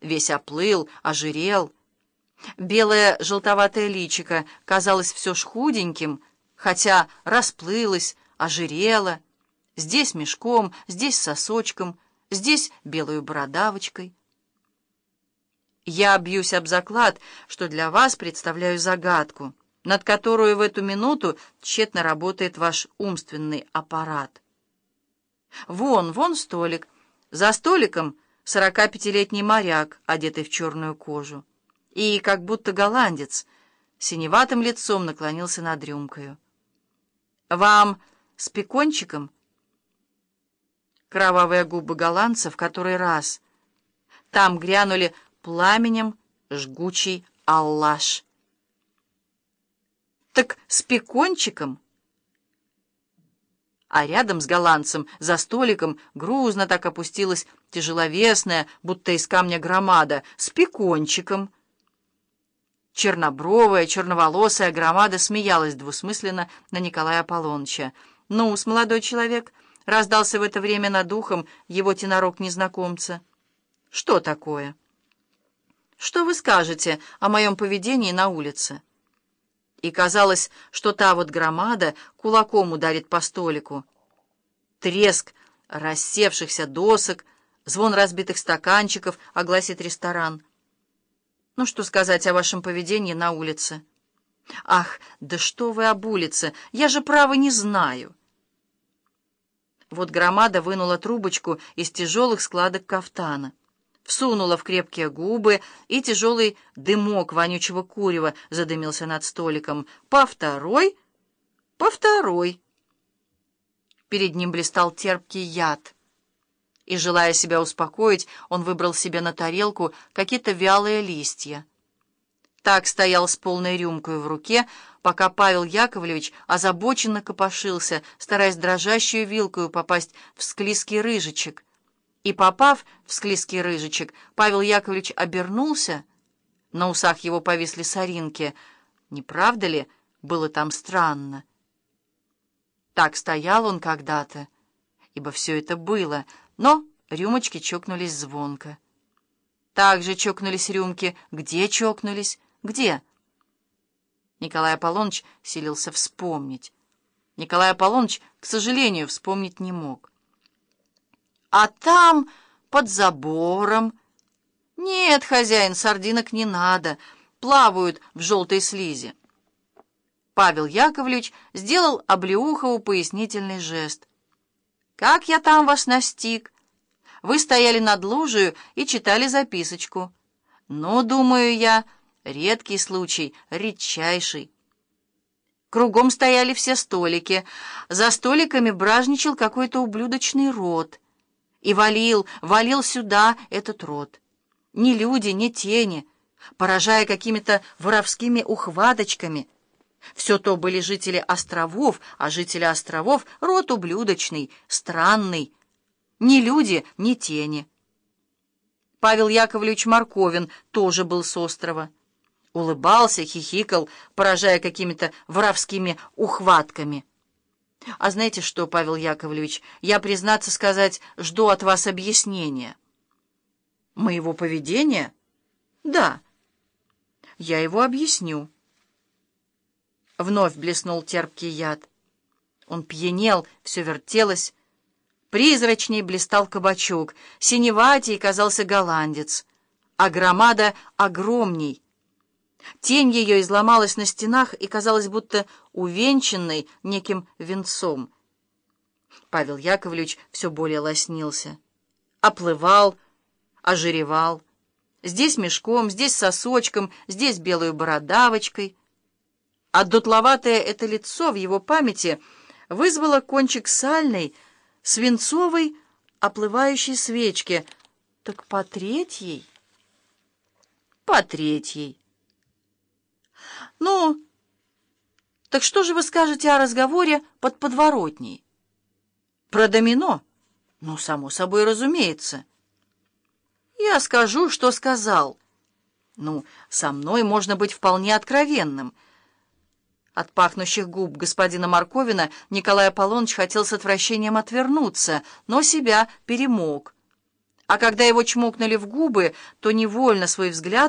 Весь оплыл, ожирел. Белое желтоватое личико казалось все ж худеньким, хотя расплылось, ожирело. Здесь мешком, здесь сосочком, здесь белую бородавочкой. Я бьюсь об заклад, что для вас представляю загадку, над которую в эту минуту тщетно работает ваш умственный аппарат. Вон, вон столик. За столиком сорокапятилетний моряк, одетый в черную кожу. И, как будто голландец, синеватым лицом наклонился над рюмкою. «Вам с пекончиком?» Кровавые губы голландца в который раз. Там грянули пламенем жгучий аллаш. «Так с пекончиком?» А рядом с голландцем, за столиком, грузно так опустилась тяжеловесная, будто из камня громада, с пекончиком. Чернобровая, черноволосая громада смеялась двусмысленно на Николая Аполлоныча. «Ну-с, молодой человек!» — раздался в это время над ухом его тенорок незнакомца. «Что такое?» Что вы скажете о моем поведении на улице?» И казалось, что та вот громада кулаком ударит по столику. Треск рассевшихся досок, звон разбитых стаканчиков огласит ресторан. Ну, что сказать о вашем поведении на улице? Ах, да что вы об улице, я же право не знаю. Вот громада вынула трубочку из тяжелых складок кафтана всунула в крепкие губы, и тяжелый дымок вонючего курева задымился над столиком. По второй, по второй. Перед ним блистал терпкий яд. И, желая себя успокоить, он выбрал себе на тарелку какие-то вялые листья. Так стоял с полной рюмкой в руке, пока Павел Яковлевич озабоченно копошился, стараясь дрожащую вилкою попасть в склизкий рыжичек, и, попав в склизкий рыжичек, Павел Яковлевич обернулся. На усах его повисли соринки. Не правда ли, было там странно? Так стоял он когда-то, ибо все это было, но рюмочки чокнулись звонко. Так же чокнулись рюмки. Где чокнулись? Где? Николай Аполлоныч силился вспомнить. Николай Аполлоныч, к сожалению, вспомнить не мог. А там, под забором... Нет, хозяин, сардинок не надо, плавают в желтой слизи. Павел Яковлевич сделал Облеухову пояснительный жест. «Как я там вас настиг? Вы стояли над лужею и читали записочку. Но, думаю я, редкий случай, редчайший». Кругом стояли все столики. За столиками бражничал какой-то ублюдочный рот — и валил, валил сюда этот род. Ни люди, ни тени, поражая какими-то воровскими ухваточками. Все то были жители островов, а жители островов — род ублюдочный, странный. Ни люди, ни тени. Павел Яковлевич Марковин тоже был с острова. Улыбался, хихикал, поражая какими-то воровскими ухватками. А знаете что, Павел Яковлевич, я, признаться сказать, жду от вас объяснения. Моего поведения? Да. Я его объясню. Вновь блеснул терпкий яд. Он пьянел, все вертелось. Призрачней блистал кабачок, синеватей казался голландец, а громада огромней — Тень ее изломалась на стенах и казалась будто увенчанной неким венцом. Павел Яковлевич все более лоснился. Оплывал, ожиревал. Здесь мешком, здесь сосочком, здесь белую бородавочкой. А дутловатое это лицо в его памяти вызвало кончик сальной, свинцовой, оплывающей свечки. Так по третьей? По третьей. «Ну, так что же вы скажете о разговоре под подворотней?» «Про домино?» «Ну, само собой, разумеется». «Я скажу, что сказал». «Ну, со мной можно быть вполне откровенным». От пахнущих губ господина Марковина Николай Аполлоныч хотел с отвращением отвернуться, но себя перемог. а когда его чмокнули в губы, то невольно свой взгляд